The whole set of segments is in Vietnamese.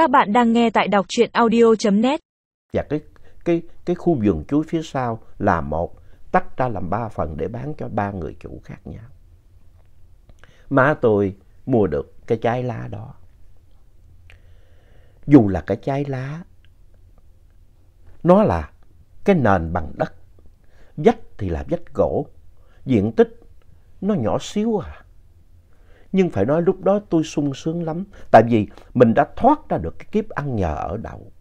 Các bạn đang nghe tại đọc truyện audio.net. Và cái, cái, cái khu vườn chuối phía sau là một, tách ra làm ba phần để bán cho ba người chủ khác nhau. Má tôi mua được cái trái lá đó. Dù là cái trái lá, nó là cái nền bằng đất, vách thì là vách gỗ, diện tích nó nhỏ xíu à. Nhưng phải nói lúc đó tôi sung sướng lắm, tại vì mình đã thoát ra được cái kiếp ăn nhờ ở đậu.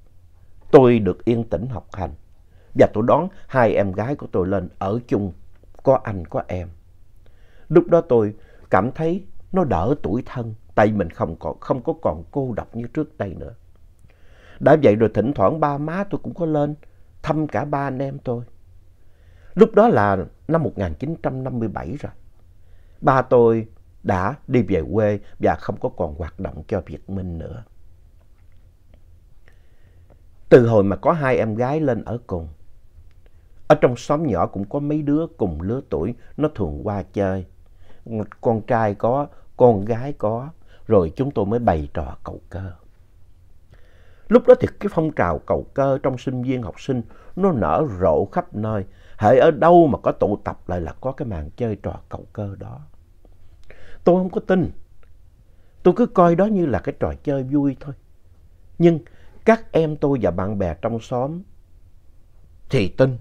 Tôi được yên tĩnh học hành, và tôi đón hai em gái của tôi lên ở chung, có anh có em. Lúc đó tôi cảm thấy nó đỡ tuổi thân, tại mình không, còn, không có còn cô độc như trước đây nữa. Đã vậy rồi thỉnh thoảng ba má tôi cũng có lên thăm cả ba anh em tôi. Lúc đó là năm 1957 rồi. Ba tôi đã đi về quê và không có còn hoạt động cho Việt Minh nữa. Từ hồi mà có hai em gái lên ở cùng, ở trong xóm nhỏ cũng có mấy đứa cùng lứa tuổi nó thường qua chơi. Con trai có, con gái có, rồi chúng tôi mới bày trò cầu cơ. Lúc đó thì cái phong trào cầu cơ trong sinh viên học sinh nó nở rộ khắp nơi. Hễ ở đâu mà có tụ tập lại là có cái màn chơi trò cầu cơ đó. Tôi không có tin. Tôi cứ coi đó như là cái trò chơi vui thôi. Nhưng các em tôi và bạn bè trong xóm thì tin.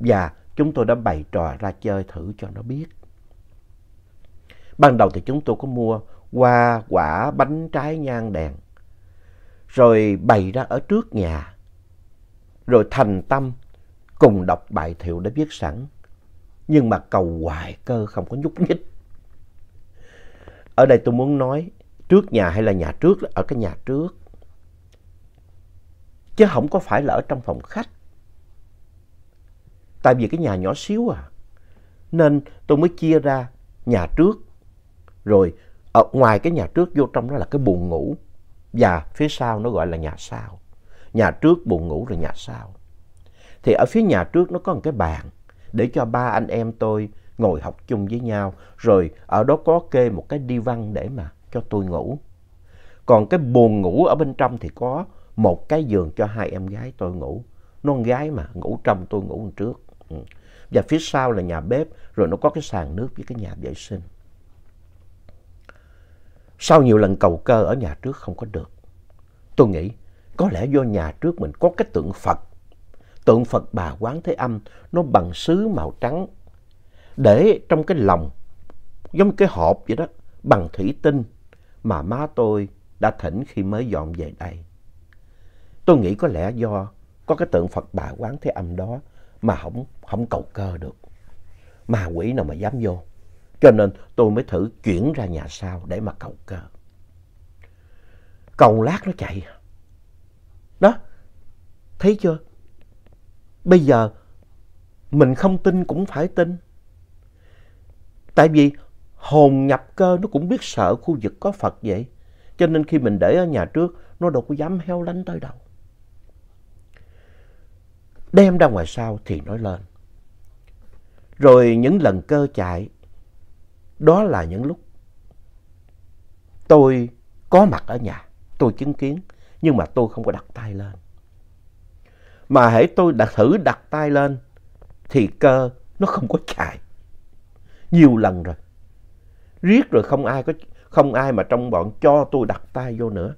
Và chúng tôi đã bày trò ra chơi thử cho nó biết. Ban đầu thì chúng tôi có mua hoa, quả, bánh, trái, nhang, đèn. Rồi bày ra ở trước nhà. Rồi thành tâm cùng đọc bài thiệu đã viết sẵn. Nhưng mà cầu hoài cơ không có nhúc nhích. Ở đây tôi muốn nói trước nhà hay là nhà trước, ở cái nhà trước. Chứ không có phải là ở trong phòng khách. Tại vì cái nhà nhỏ xíu à. Nên tôi mới chia ra nhà trước. Rồi ở ngoài cái nhà trước vô trong đó là cái buồng ngủ. Và phía sau nó gọi là nhà sau. Nhà trước buồng ngủ rồi nhà sau. Thì ở phía nhà trước nó có một cái bàn để cho ba anh em tôi ngồi học chung với nhau. Rồi ở đó có kê một cái đi văn để mà cho tôi ngủ. Còn cái buồng ngủ ở bên trong thì có một cái giường cho hai em gái tôi ngủ. Nó con gái mà, ngủ trong tôi ngủ trước. Ừ. Và phía sau là nhà bếp, rồi nó có cái sàn nước với cái nhà vệ sinh. Sau nhiều lần cầu cơ ở nhà trước không có được. Tôi nghĩ có lẽ do nhà trước mình có cái tượng Phật. Tượng Phật bà Quán Thế Âm nó bằng sứ màu trắng. Để trong cái lòng, giống cái hộp vậy đó, bằng thủy tinh mà má tôi đã thỉnh khi mới dọn về đây. Tôi nghĩ có lẽ do có cái tượng Phật bà Quán Thế Âm đó mà không, không cầu cơ được. Ma quỷ nào mà dám vô. Cho nên tôi mới thử chuyển ra nhà sau để mà cầu cơ. Cầu lát nó chạy. Đó, thấy chưa? Bây giờ mình không tin cũng phải tin. Tại vì hồn nhập cơ nó cũng biết sợ khu vực có Phật vậy. Cho nên khi mình để ở nhà trước, nó đâu có dám heo lánh tới đâu. Đem ra ngoài sau thì nói lên. Rồi những lần cơ chạy, đó là những lúc tôi có mặt ở nhà, tôi chứng kiến, nhưng mà tôi không có đặt tay lên. Mà hãy tôi đã thử đặt tay lên, thì cơ nó không có chạy. Nhiều lần rồi. Riết rồi không ai có không ai mà trong bọn cho tôi đặt tay vô nữa.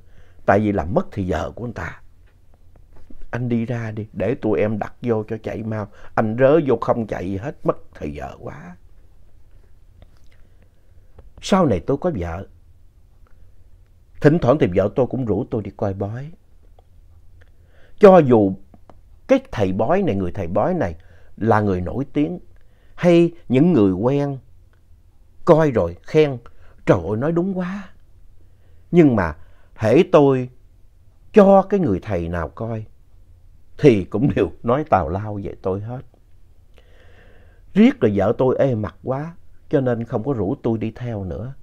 Tại vì làm mất thì giờ của người ta. Anh đi ra đi, để tụi em đặt vô cho chạy mau. Anh rớ vô không chạy gì hết, mất thời giờ quá. Sau này tôi có vợ. Thỉnh thoảng thì vợ tôi cũng rủ tôi đi coi bói. Cho dù cái thầy bói này, người thầy bói này là người nổi tiếng, hay những người quen, coi rồi khen, trời ơi nói đúng quá. Nhưng mà hễ tôi cho cái người thầy nào coi, thì cũng đều nói tào lao về tôi hết. Riết rồi vợ tôi ê mặt quá, cho nên không có rủ tôi đi theo nữa.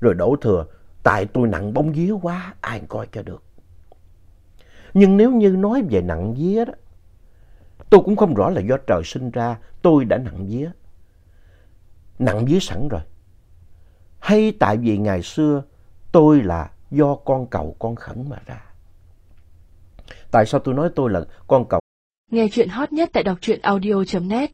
Rồi đổ thừa, tại tôi nặng bóng vía quá, ai coi cho được. Nhưng nếu như nói về nặng vía đó, tôi cũng không rõ là do trời sinh ra, tôi đã nặng vía. Nặng vía sẵn rồi. Hay tại vì ngày xưa, tôi là do con cầu con khẩn mà ra. Tại sao tôi nói tôi là con cầu Nghe chuyện hot nhất tại đọc truyện audio.net